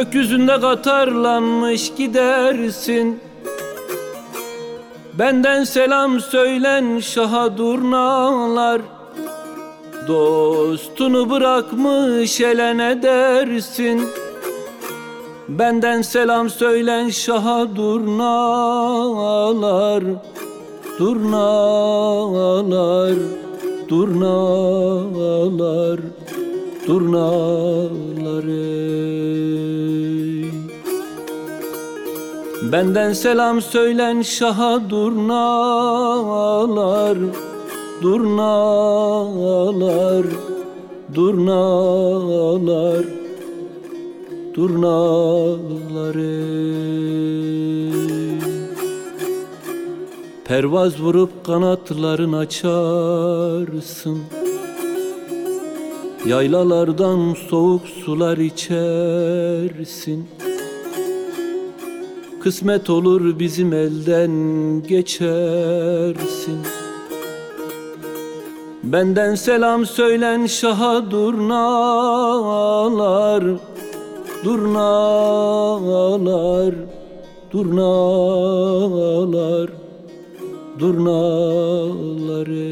Gökyüzünde katarlanmış gidersin. Benden selam söylen şaha durnalar Dostunu bırakmış ele ne dersin. Benden selam söylen şaha durnalar Durnalar Durnalar Durnaları Benden selam söylen şaha durnalar Durnalar Durnalar Durnaları. Pervaz vurup kanatların açarsın Yaylalardan soğuk sular içersin. Kısmet olur bizim elden geçersin. Benden selam söylen şaha durnalar Durnalar Durnalar Durnaları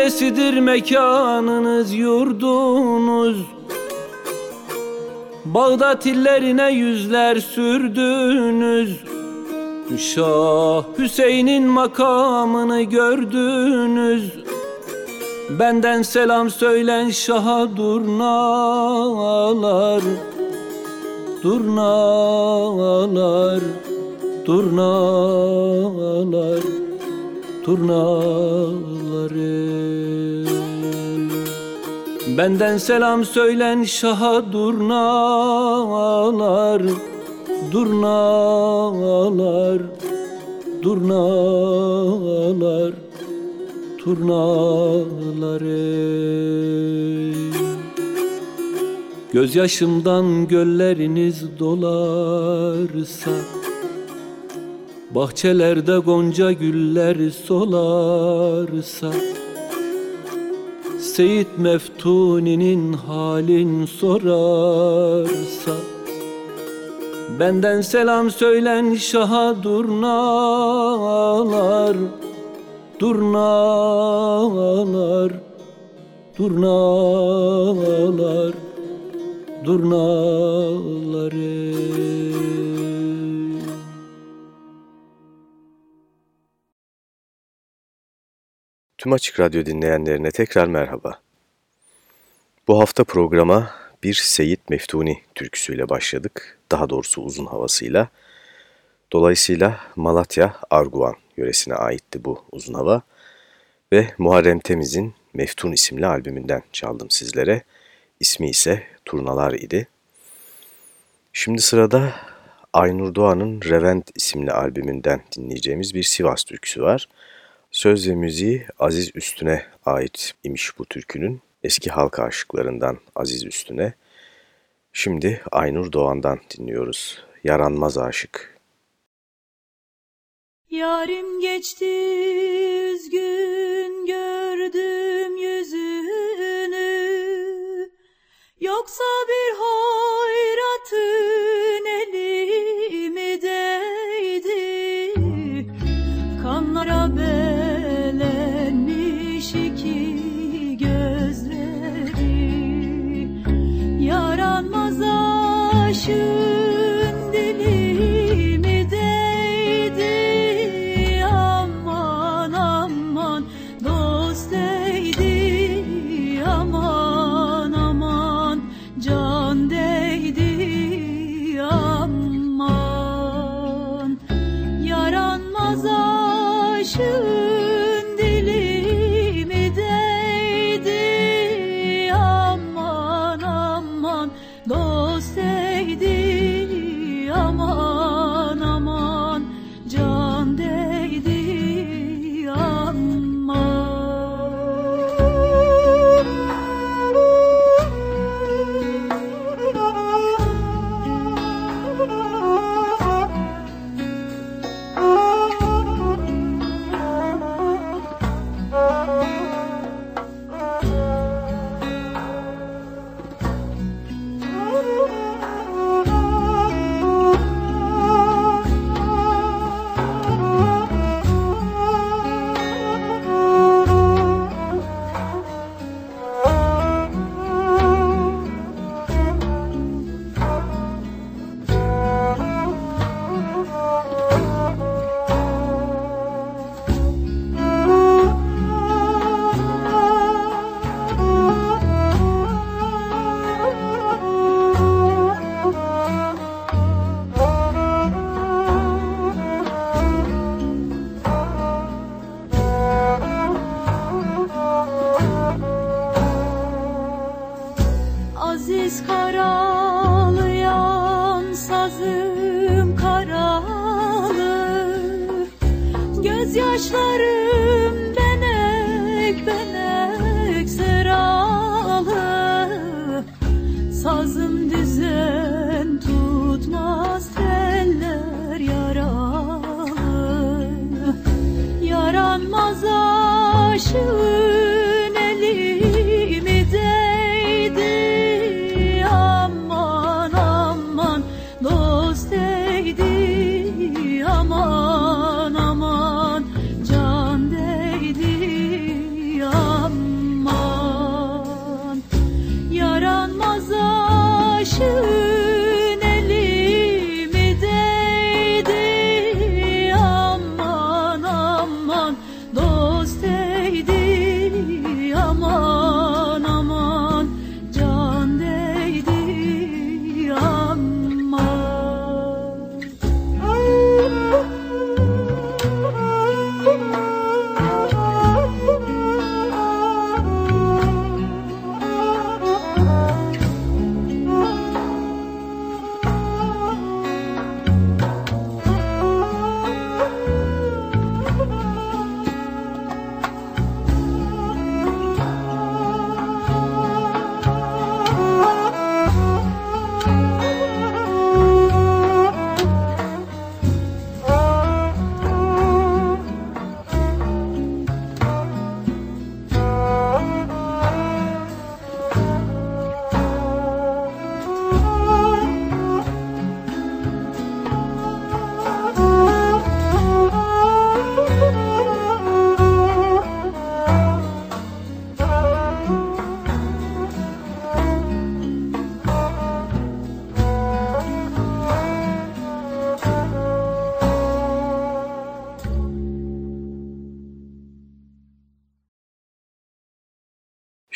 Neresidir mekanınız yurdunuz. Bağdat illerine yüzler sürdünüz. Şah Hüseyin'in makamını gördünüz. Benden selam söylen şaha durnalar Durnalar Durnalar turnaları Benden selam söylen şaha durnalar Durnalar Durnalar Turnaları Gözyaşımdan gölleriniz dolarsa Bahçelerde gonca güller solarsa Seyit Meftuni'nin halin sorarsa Benden selam söylen şaha durnalar Durnalar Durnalar Durnaları Tüm Açık Radyo dinleyenlerine tekrar merhaba. Bu hafta programa bir Seyit Meftuni türküsüyle başladık. Daha doğrusu uzun havasıyla. Dolayısıyla Malatya Arguvan yöresine aitti bu uzun hava. Ve Muharrem Temiz'in Meftun isimli albümünden çaldım sizlere. İsmi ise Turnalar idi. Şimdi sırada Aynur Doğan'ın Revent isimli albümünden dinleyeceğimiz bir Sivas türküsü var. Söz ve müziği Aziz Üstün'e ait imiş bu türkünün. Eski halk aşıklarından Aziz Üstün'e. Şimdi Aynur Doğan'dan dinliyoruz. Yaranmaz Aşık. Yarim geçti üzgün gördüm yüzünü Yoksa bir hayratın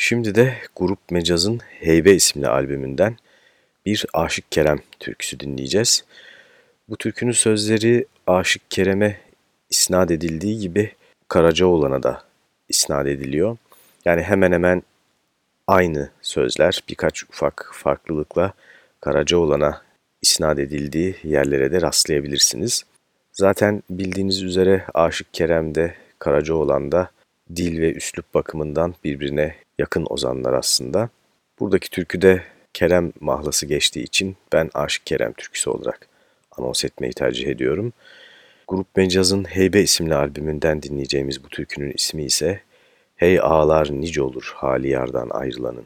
Şimdi de Grup Mecaz'ın Heybe isimli albümünden bir Aşık Kerem türküsü dinleyeceğiz. Bu türkünün sözleri Aşık Kerem'e isnat edildiği gibi Karacaoğlan'a da isnat ediliyor. Yani hemen hemen aynı sözler birkaç ufak farklılıkla Karacaoğlan'a isnat edildiği yerlere de rastlayabilirsiniz. Zaten bildiğiniz üzere Aşık Kerem de Karacaoğlan da dil ve üslup bakımından birbirine yakın ozanlar aslında. Buradaki türküde Kerem mahlası geçtiği için ben Aşık Kerem türküsü olarak anons etmeyi tercih ediyorum. Grup Mecaz'ın Heybe isimli albümünden dinleyeceğimiz bu türkünün ismi ise Hey ağlar nice olur hali yardan ayrılanın.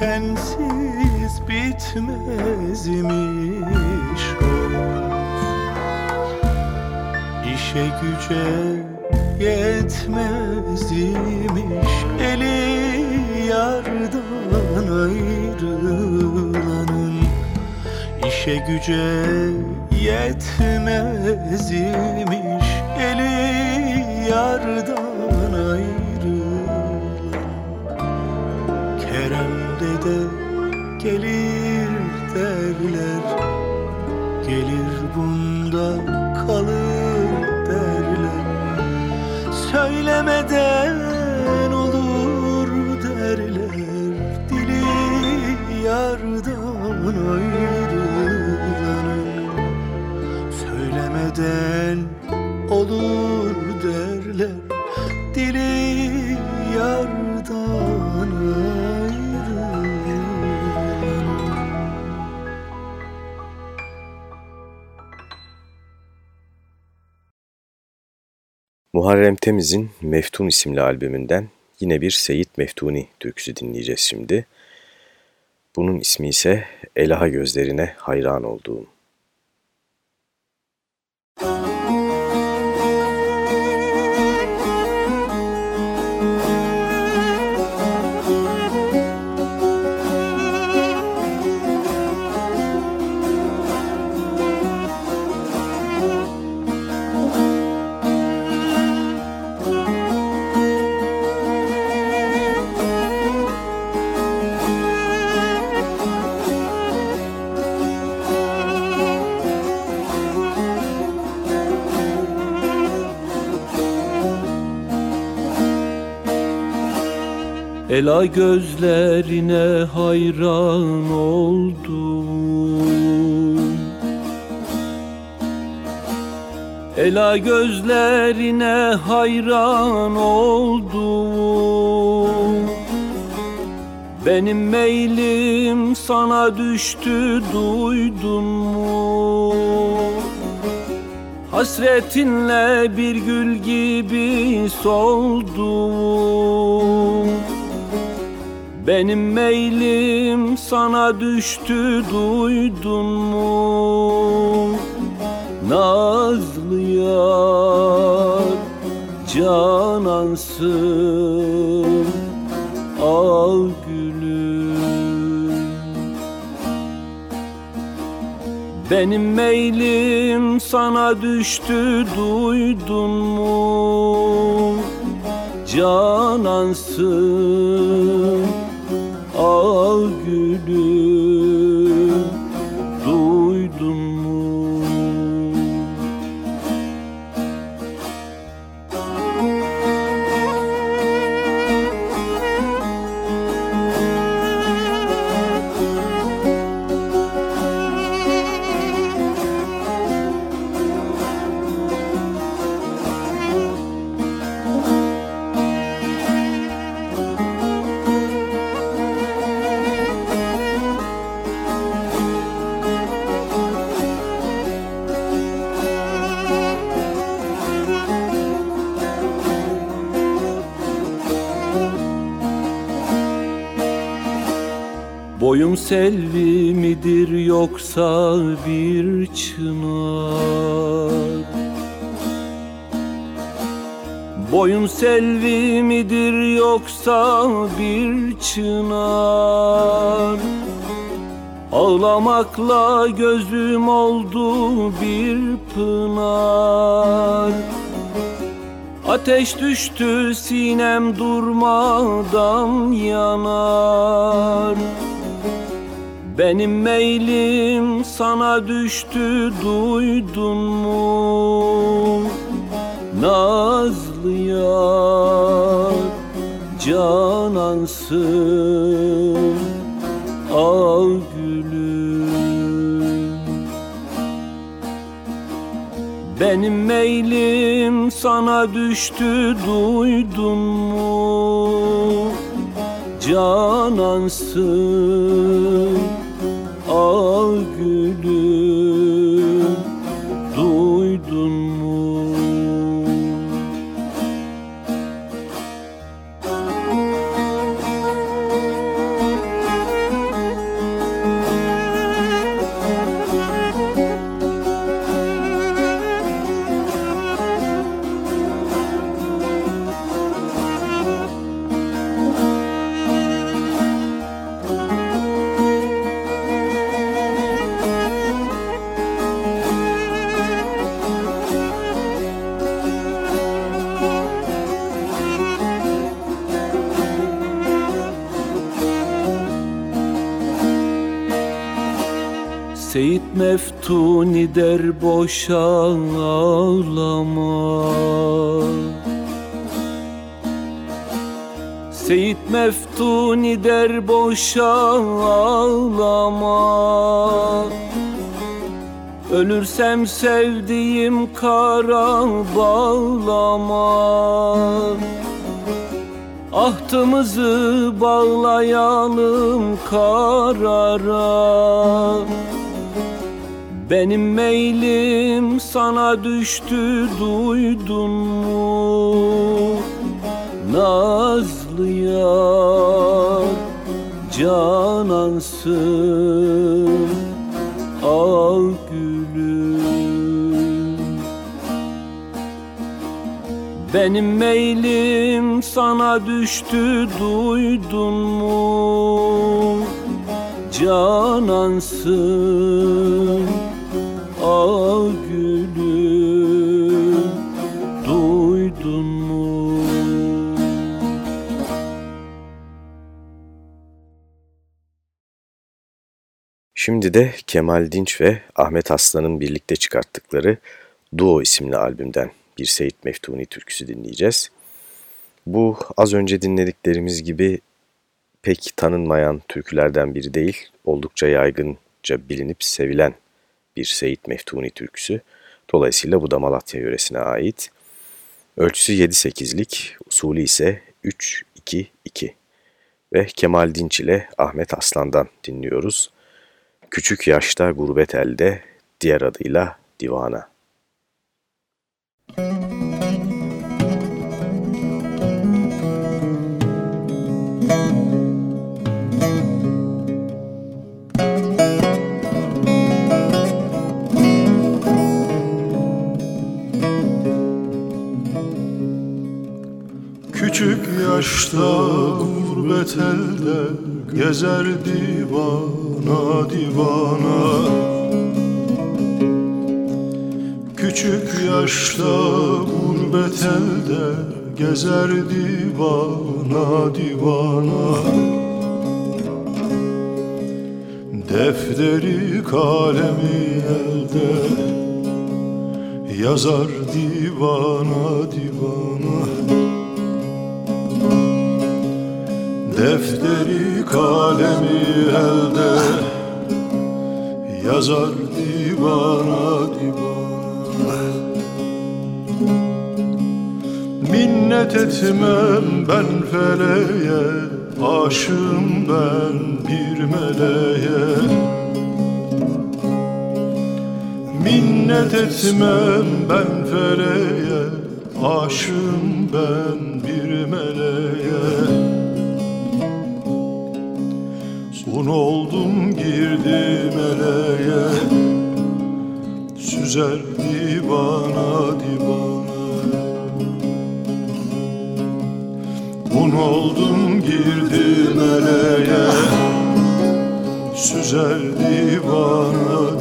Gül dikensiz bitmez imiş İşe güce yetmez imiş. Eli yardan ayrılanın İşe güce yetmez imiş. Eli yardan gelir derler. Gelir bunda kalır derler. Söylemeden olur derler. Dili yardan ayrılanın. Söylemeden olur Muharrem Temiz'in Meftun isimli albümünden yine bir Seyit Meftuni türküsü dinleyeceğiz şimdi. Bunun ismi ise Elaha gözlerine hayran olduğum. Ela gözlerine hayran oldum. Ela gözlerine hayran oldum. Benim meylim sana düştü duydun mu? Hasretinle bir gül gibi soldum Benim meylim sana düştü duydun mu? Nazlı yar canansın Al gülüm Benim meylim sana düştü duydun mu? Canansın Al gülüm Boyun selvi midir yoksa bir çınar? Boyun selvi midir yoksa bir çınar? Ağlamakla gözüm oldu bir pınar. Ateş düştü sinem durmadan yanar Benim meylim sana düştü duydun mu? Nazlı yar canansın Al gülüm Benim meylim sana düştü duydun mu? Canansın Al gülüm Seyit Meftuni der boşa ağlama. Seyit Meftuni der boşa ağlama. Ölürsem sevdiğim kara bağlama. Ahtımızı bağlayalım karara Benim meylim sana düştü duydun mu? Nazlı yar canansın Al gülüm Benim meylim sana düştü duydun mu? Canansın gülüm Duydun mu? Şimdi de Kemal Dinç ve Ahmet Aslan'ın birlikte çıkarttıkları Duo isimli albümden bir Seyit Meftuni türküsü dinleyeceğiz. Bu az önce dinlediklerimiz gibi pek tanınmayan türkülerden biri değil, oldukça yaygınca bilinip sevilen bir Seyit Meftuni türküsü. Dolayısıyla bu da Malatya yöresine ait. Ölçüsü 7-8'lik, usulü ise 3-2-2 ve Kemal Dinç ile Ahmet Aslan'dan dinliyoruz. Küçük yaşta gurbet elde, diğer adıyla Divana. Küçük yaşta gurbet elde Gezer divana divana. Küçük yaşta gurbet elde Gezer divana divana. Defteri kalemi elde Yazar divana divana Defteri kalemi elde. Yazar divana divana. Minnet etmem ben feleğe Aşığım ben bir meleğe. Minnet etmem ben feleğe Aşığım ben bir Un oldum girdim eleğe Süzer divana divana. Un oldum girdim eleğe Süzer divana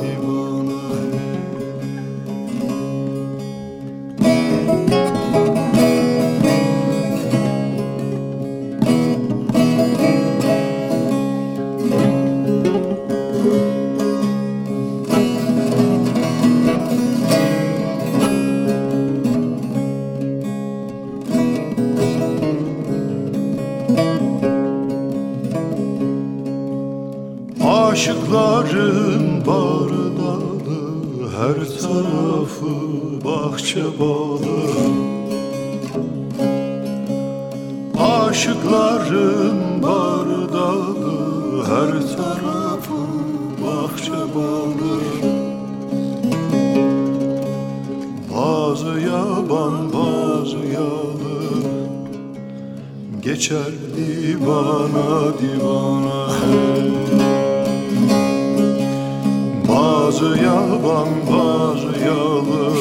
Aşıkların bardalı Her tarafı bahçe balı. Aşıkların bardalı Her tarafı bahçe balı. Bazı yaban bazı yalı Geçer divana divana. Bazı yaban bazı yalı.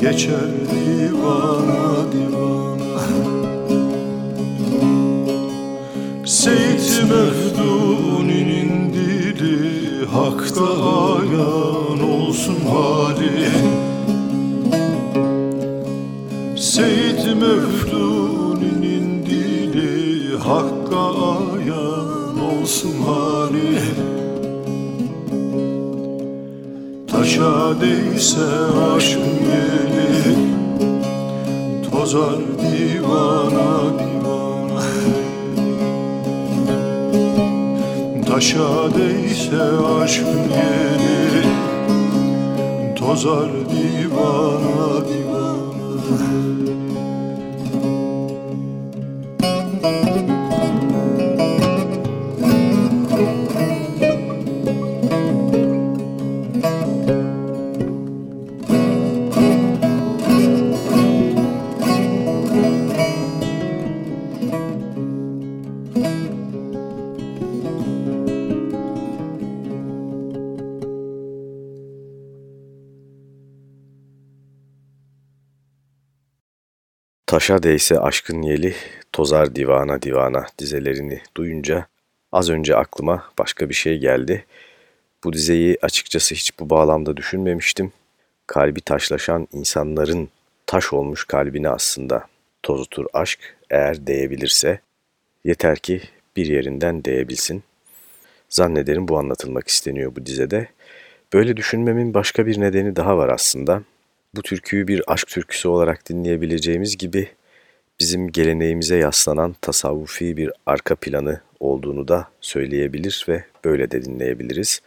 Geçer divana divana. Seyit Mefduni'nin dili Hakta ayan olsun hali. Seyit Mefduni'nin dili Hakka ayan olsun hali Taşa aşkın yeli Tozar divana divana. Taşa değse aşkın yeli Tozar divana divana Taşa değse aşkın yeli, tozar divana divana dizelerini duyunca az önce aklıma başka bir şey geldi. Bu dizeyi açıkçası hiç bu bağlamda düşünmemiştim. Kalbi taşlaşan insanların taş olmuş kalbini aslında tozutur aşk eğer değebilirse. Yeter ki bir yerinden değebilsin. Zannederim bu anlatılmak isteniyor bu dizede. Böyle düşünmemin başka bir nedeni daha var aslında bu türküyü bir aşk türküsü olarak dinleyebileceğimiz gibi bizim geleneğimize yaslanan tasavvufi bir arka planı olduğunu da söyleyebilir ve böyle de dinleyebiliriz.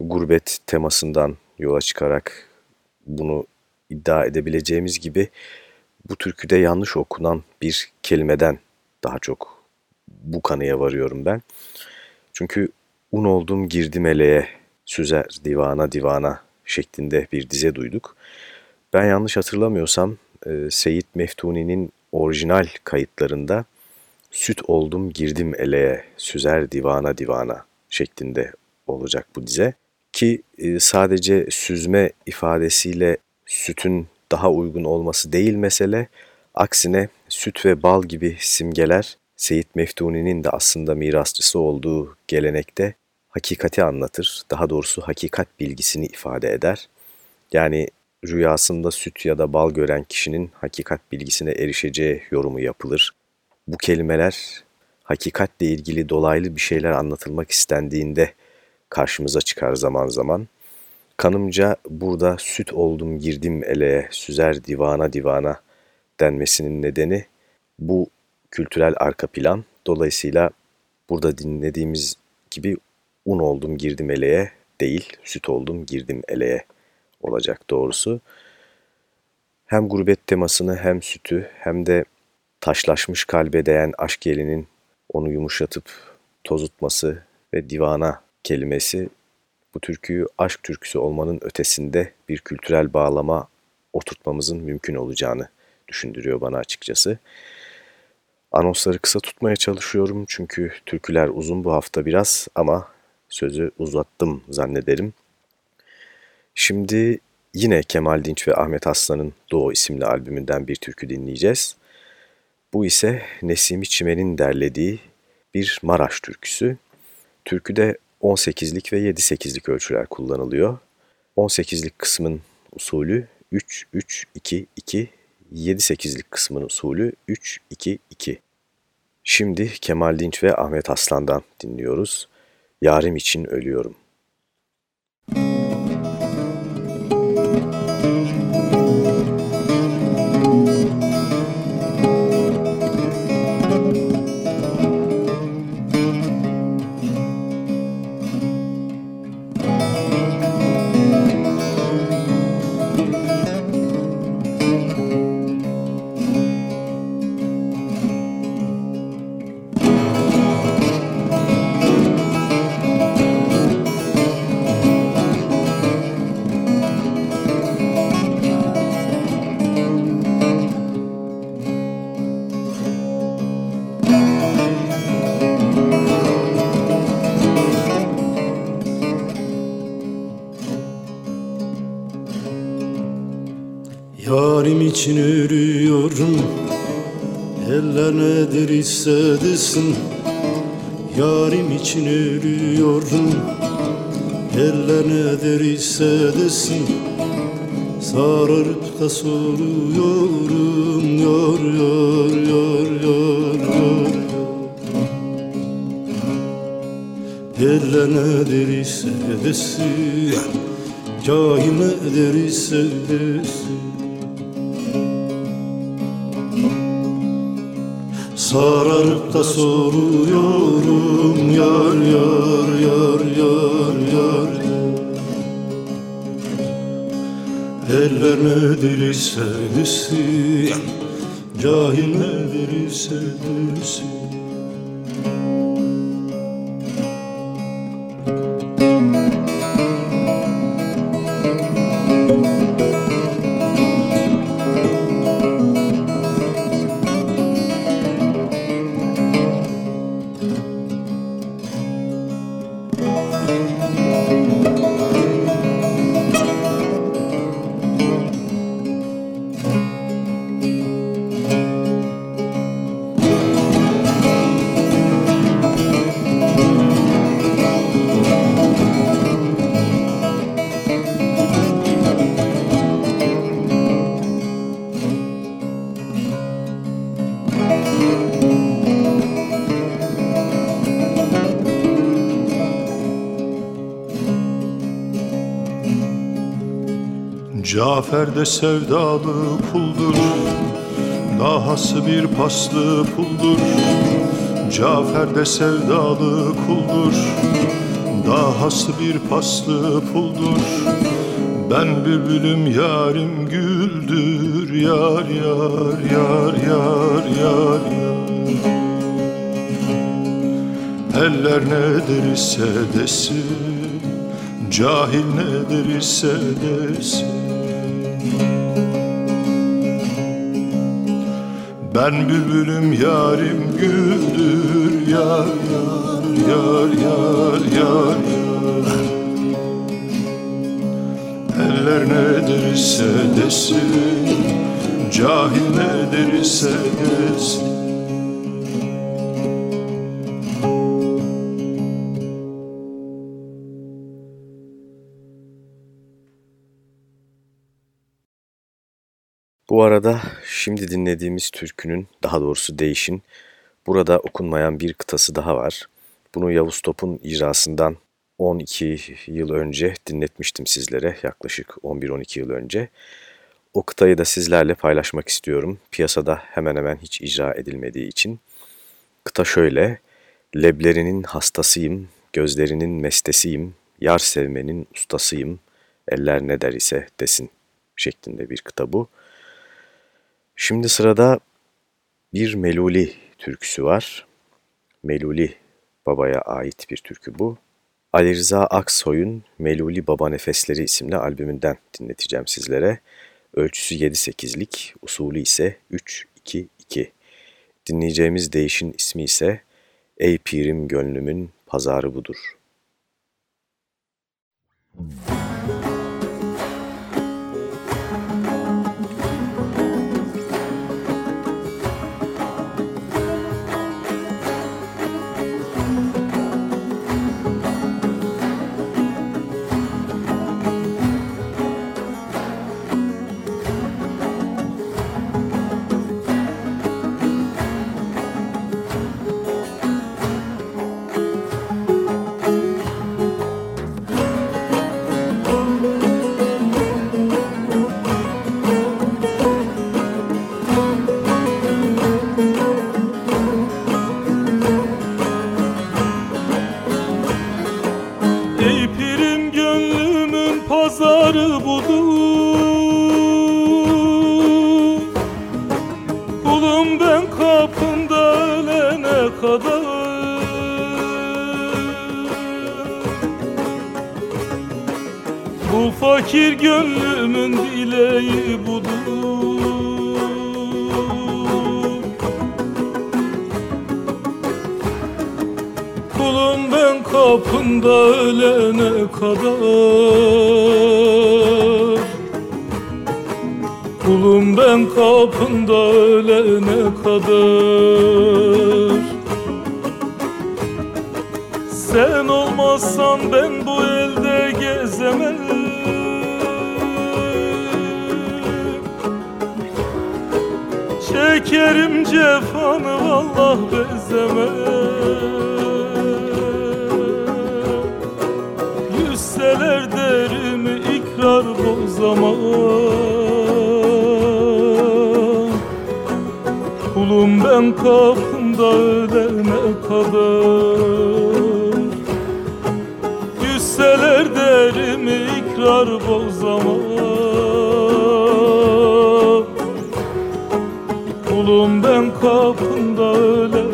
Gurbet temasından yola çıkarak bunu iddia edebileceğimiz gibi bu türküde yanlış okunan bir kelimeden daha çok bu kanıya varıyorum ben. Çünkü un oldum girdim eleğe, süzer divana divana şeklinde bir dize duyduk. Ben yanlış hatırlamıyorsam e, Seyit Meftuni'nin orijinal kayıtlarında süt oldum girdim eleğe, süzer divana divana şeklinde olacak bu dize. Ki e, sadece süzme ifadesiyle sütün daha uygun olması değil mesele, aksine süt ve bal gibi simgeler Seyit Meftuni'nin de aslında mirasçısı olduğu gelenekte hakikati anlatır. Daha doğrusu hakikat bilgisini ifade eder. Yani rüyasında süt ya da bal gören kişinin hakikat bilgisine erişeceği yorumu yapılır. Bu kelimeler hakikatle ilgili dolaylı bir şeyler anlatılmak istendiğinde karşımıza çıkar zaman zaman. Kanımca burada süt oldum girdim eleğe, süzer divana divana denmesinin nedeni bu kültürel arka plan. Dolayısıyla burada dinlediğimiz gibi un oldum girdim eleğe değil, süt oldum girdim eleğe olacak doğrusu. Hem gurbet temasını hem sütü hem de taşlaşmış kalbe değen aşk elinin onu yumuşatıp tozutması ve divana kelimesi bu türküyü aşk türküsü olmanın ötesinde bir kültürel bağlama oturtmamızın mümkün olacağını düşündürüyor bana açıkçası. Anonsları kısa tutmaya çalışıyorum çünkü türküler uzun bu hafta biraz ama sözü uzattım zannederim. Şimdi yine Kemal Dinç ve Ahmet Aslan'ın Doğu isimli albümünden bir türkü dinleyeceğiz. Bu ise Nesimi Çimen'in derlediği bir Maraş türküsü. Türküde 18'lik ve 7-8'lik ölçüler kullanılıyor. 18'lik kısmın usulü 3-3-2-2, 7-8'lik kısmın usulü 3-2-2. Şimdi Kemal Dinç ve Ahmet Aslan'dan dinliyoruz. Yarim için ölüyorum. Yarim için ölüyorum Eller nedir hissedesin Yarim için ölüyorum Eller nedir hissedesin Sararıp da soruyorum. Yar yar yar yar yar Eller nedir hissedesin Cahil nedir hissedesin Sararıp da soruyorum yar yar yar yar yar. Eller nedir hissedesin Cahil nedir hissedesin Cafer de sevdalı kuldur. Dahası bir paslı puldur. Cafer de sevdalı kuldur. Dahası bir paslı puldur. Ben bülbülüm yarim güldür. Yar yar yar yar yar yar. Eller ne derse desin Cahil ne derse desin Ben bülbülüm yarim güldür Yar yar yar yar yar Eller ne derse desin Cahil ne derse desin Bu arada şimdi dinlediğimiz türkünün, daha doğrusu değişin, burada okunmayan bir kıtası daha var. Bunu Yavuz Top'un icrasından 12 yıl önce dinletmiştim sizlere, yaklaşık 11-12 yıl önce. O kıtayı da sizlerle paylaşmak istiyorum. Piyasada hemen hemen hiç icra edilmediği için. Kıta şöyle, leblerinin hastasıyım, gözlerinin mestesiyim, yar sevmenin ustasıyım, eller ne der ise desin şeklinde bir kıta bu. Şimdi sırada bir Meluli türküsü var. Meluli Baba'ya ait bir türkü bu. Ali Rıza Aksoy'un Meluli Baba Nefesleri isimli albümünden dinleteceğim sizlere. Ölçüsü 7-8'lik, usulü ise 3-2-2. Dinleyeceğimiz değişin ismi ise Ey Pirim Gönlümün Pazarı Budur. Müzik gönlümün dileği budur. Kulum ben kapında ölene kadar. Kulum ben kapında ölene kadar. Sen olmazsan ben bu elde gezemem Çekerim cefanı vallah bezeme Yüzseler derimi ikrar bozamam Kulum ben kapında ölene kadar. Yüzseler derimi ikrar bozamam Kulum ben kapında ölene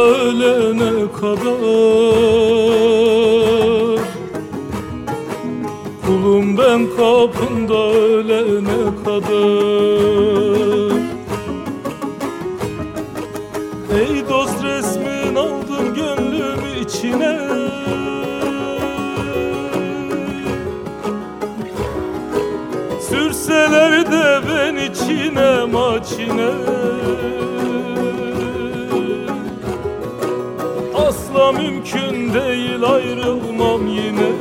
ölene kadar. Kulum ben kapında ölene kadar. Ey dost resmin aldın gönlüm içine. Sürseler de ben içine maçine. Asla mümkün değil ayrılmam yine.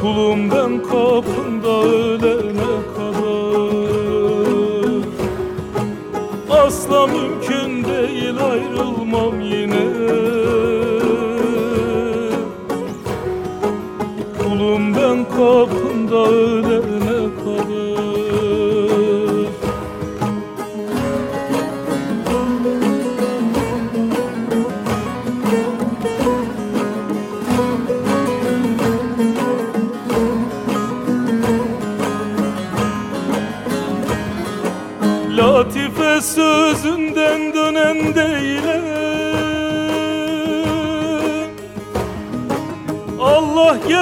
Kulum ben kapında ölene kadar. Asla mümkün değil ayrılmam yine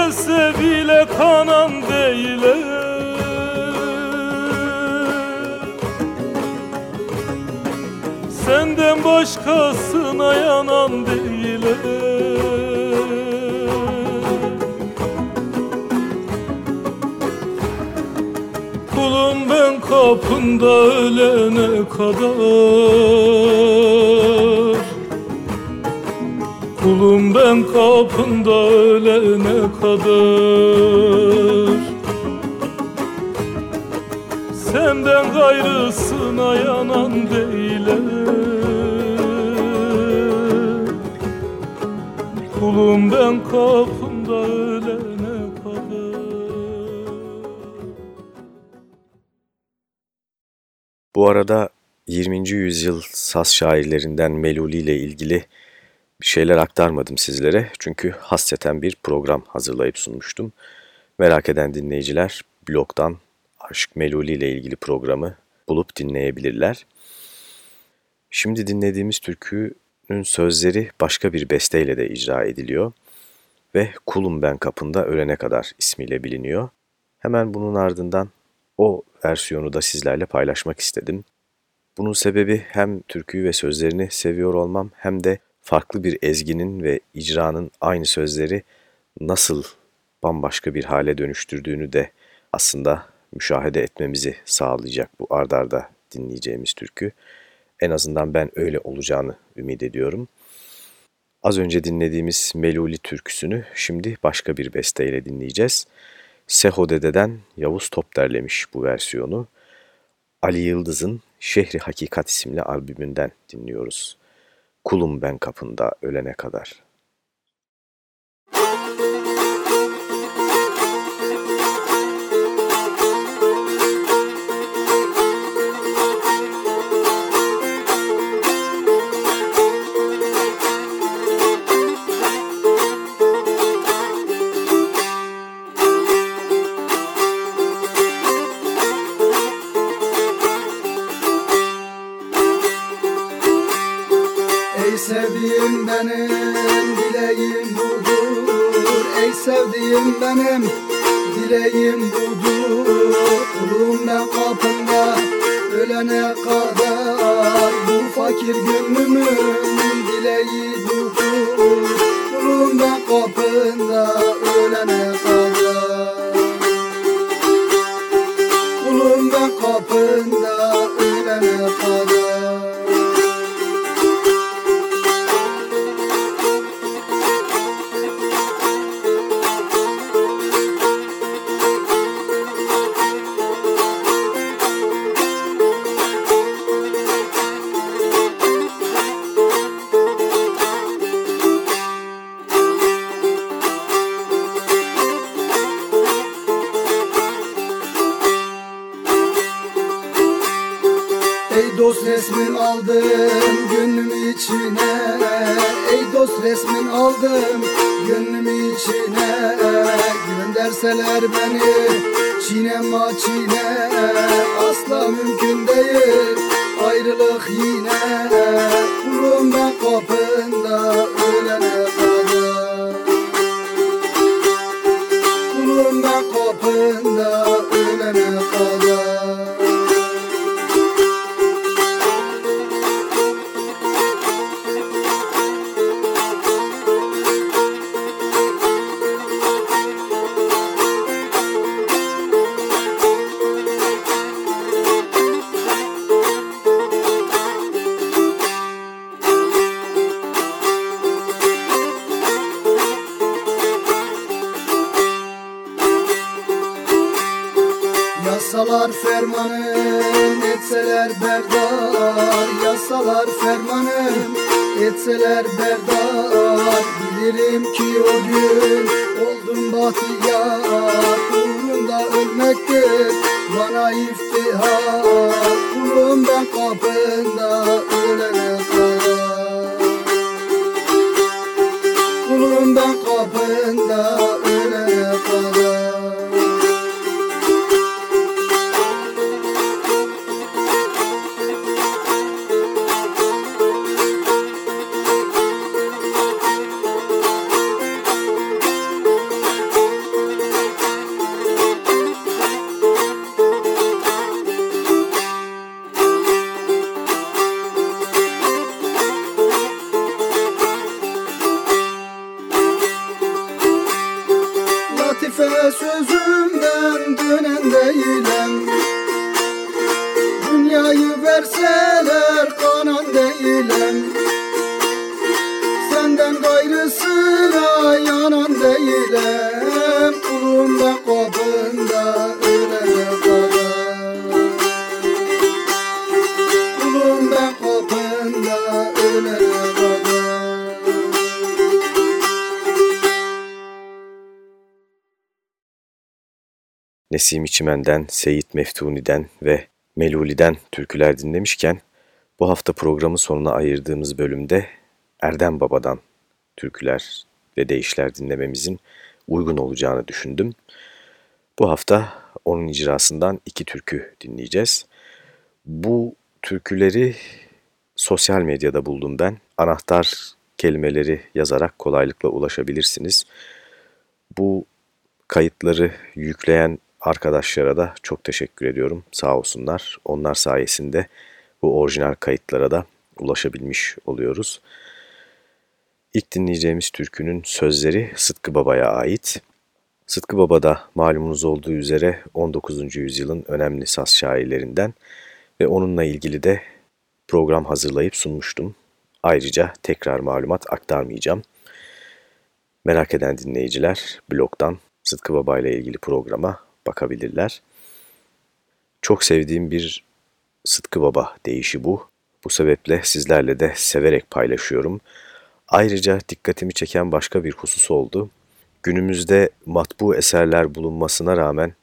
gelse bile kanan değilim. Senden başkasına yanan değilim. Kulum ben kapında ölene kadar Kulum ben kapında ölene kadar Senden gayrısına yanan değilim Kulum ben kapında ölene kadar Bu arada 20. yüzyıl saz şairlerinden Meluli ile ilgili bir şeyler aktarmadım sizlere. Çünkü hasreten bir program hazırlayıp sunmuştum. Merak eden dinleyiciler blogdan Aşk Meluli ile ilgili programı bulup dinleyebilirler. Şimdi dinlediğimiz türkünün sözleri başka bir besteyle de icra ediliyor ve Kulum Ben Kapında Ölene Kadar ismiyle biliniyor. Hemen bunun ardından o versiyonu da sizlerle paylaşmak istedim. Bunun sebebi hem türküyü ve sözlerini seviyor olmam hem de farklı bir ezginin ve icranın aynı sözleri nasıl bambaşka bir hale dönüştürdüğünü de aslında müşahede etmemizi sağlayacak bu ardarda dinleyeceğimiz türkü. En azından ben öyle olacağını ümit ediyorum. Az önce dinlediğimiz Meluli türküsünü şimdi başka bir besteyle dinleyeceğiz. Seho Dede'den Yavuz Top derlemiş bu versiyonu. Ali Yıldız'ın Şehri Hakikat isimli albümünden dinliyoruz. Kulum ben kapında ölene kadar. Sevdiğim benim dileğim budur. Ey sevdiğim benim dileğim budur. Kulum kapında ölene kadar. Bu fakir gönlümün dileği budur. Kulum kapında ölene kadar etseler berdar Bilirim ki o gün oldum bahtiyar. Uğrunda ölmektir bana iftihar. Kulumdan kapında ölene kadar. Kulumdan kapında Nesim İçimen'den, Seyit Meftuni'den ve Meluli'den türküler dinlemişken bu hafta programın sonuna ayırdığımız bölümde Erdem Baba'dan türküler ve deyişler dinlememizin uygun olacağını düşündüm. Bu hafta onun icrasından iki türkü dinleyeceğiz. Bu türküleri sosyal medyada buldum ben. Anahtar kelimeleri yazarak kolaylıkla ulaşabilirsiniz. Bu kayıtları yükleyen arkadaşlara da çok teşekkür ediyorum. Sağ olsunlar. Onlar sayesinde bu orijinal kayıtlara da ulaşabilmiş oluyoruz. İlk dinleyeceğimiz türkünün sözleri Sıtkı Baba'ya ait. Sıtkı Baba da malumunuz olduğu üzere 19. yüzyılın önemli saz şairlerinden ve onunla ilgili de program hazırlayıp sunmuştum. Ayrıca tekrar malumat aktarmayacağım. Merak eden dinleyiciler blogdan Sıtkı Baba ile ilgili programa bakabilirler. Çok sevdiğim bir Sıtkı Baba deyişi bu. Bu sebeple sizlerle de severek paylaşıyorum. Ayrıca dikkatimi çeken başka bir husus oldu. Günümüzde matbu eserler bulunmasına rağmen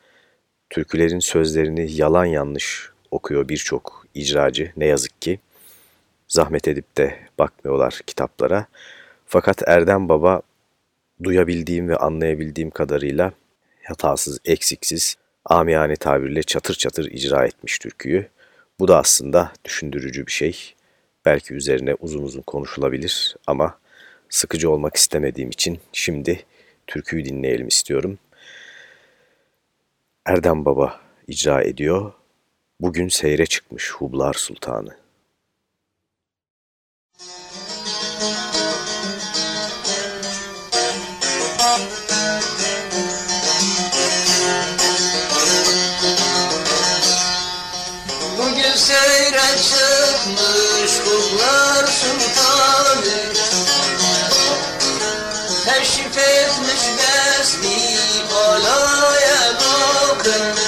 türkülerin sözlerini yalan yanlış okuyor birçok icracı ne yazık ki. Zahmet edip de bakmıyorlar kitaplara. Fakat Erdem Baba duyabildiğim ve anlayabildiğim kadarıyla hatasız, eksiksiz, amiyane tabirle çatır çatır icra etmiş türküyü. Bu da aslında düşündürücü bir şey. Belki üzerine uzun uzun konuşulabilir ama sıkıcı olmak istemediğim için şimdi türküyü dinleyelim istiyorum. Erdem Baba icra ediyor. Bugün seyre çıkmış Hublar Sultanı. Seyre çıkmış kullar sultanı. Teşrif etmiş besli alaya bakın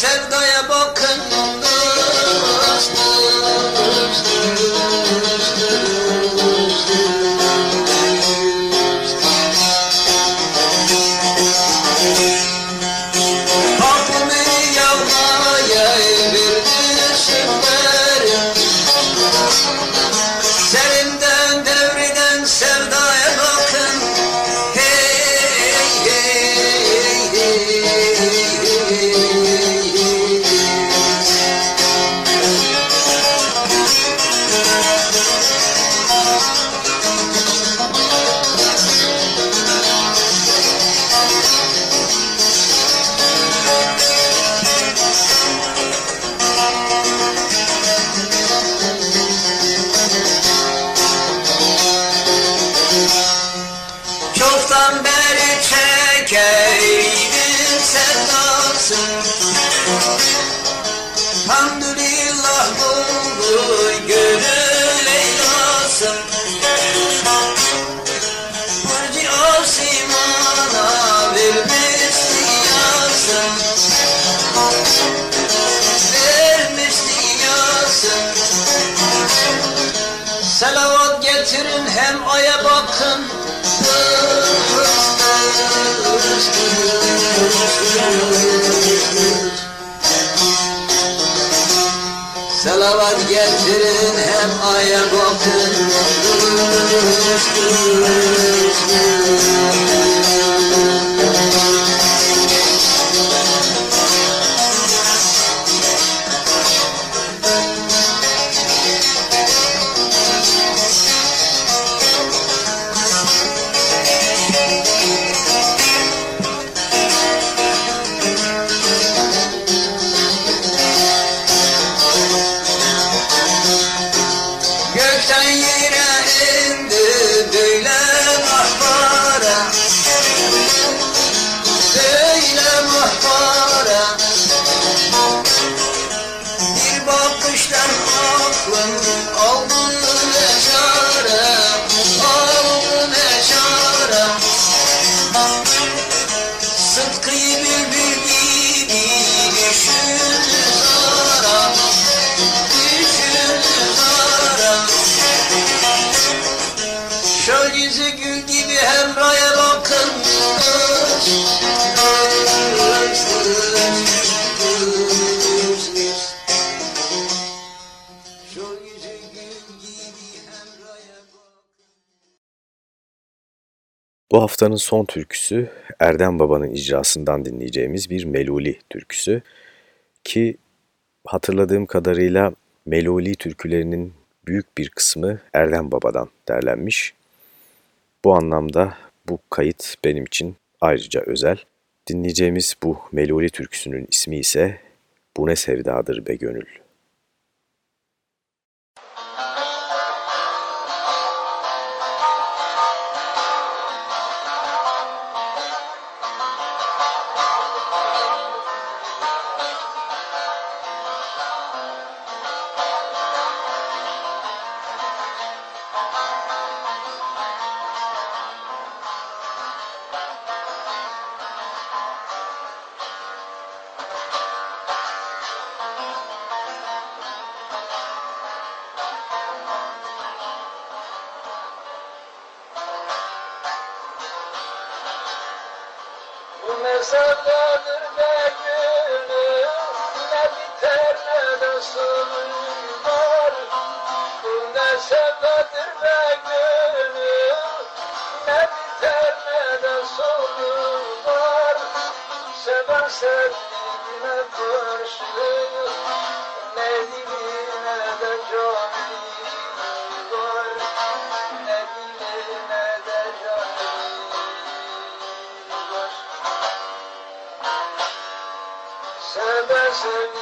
সেদ্ধ এবং sevdasın Hamdülillah buldu gönül eylasın Burcu Asimana vermişti yasın Vermişti yasın Selavat getirin hem aya bakın Selavat getirin hem aya bakın Bu haftanın son türküsü Erdem Baba'nın icrasından dinleyeceğimiz bir Meluli türküsü ki hatırladığım kadarıyla Meluli türkülerinin büyük bir kısmı Erdem Baba'dan derlenmiş. Bu anlamda bu kayıt benim için ayrıca özel. Dinleyeceğimiz bu Meluli türküsünün ismi ise Bu ne sevdadır be gönül. Listen.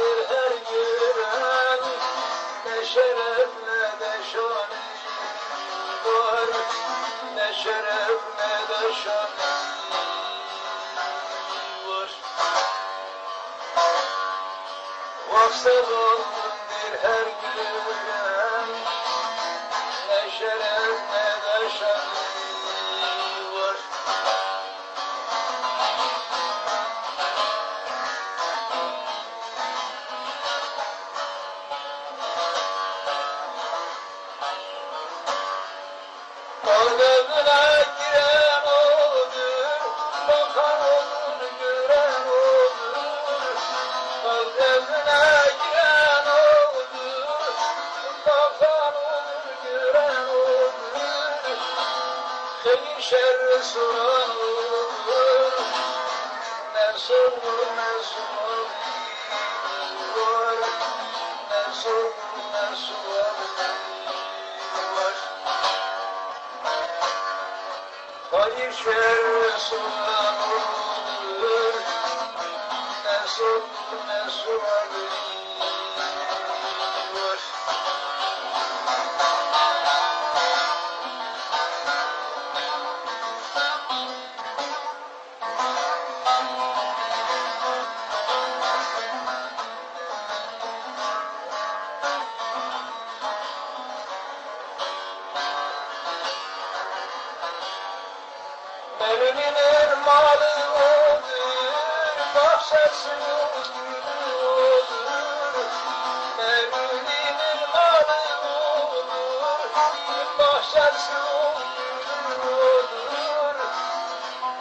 Şereftir her güven Ne şerefle de şanı var Ne şeref ne de şanı var. Vaksa dolgundur her güven. Evinin malı odur, bahçesi odur. Evinin malı odur, bahçesi odur.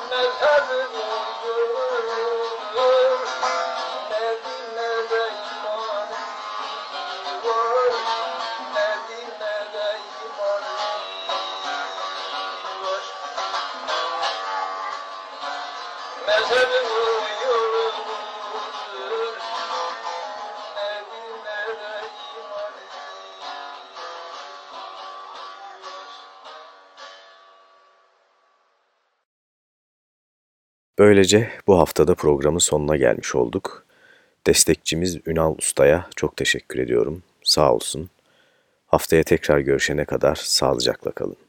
Mezhebini görür. Böylece bu haftada programın sonuna gelmiş olduk. Destekçimiz Ünal Usta'ya çok teşekkür ediyorum. Sağ olsun. Haftaya tekrar görüşene kadar sağlıcakla kalın.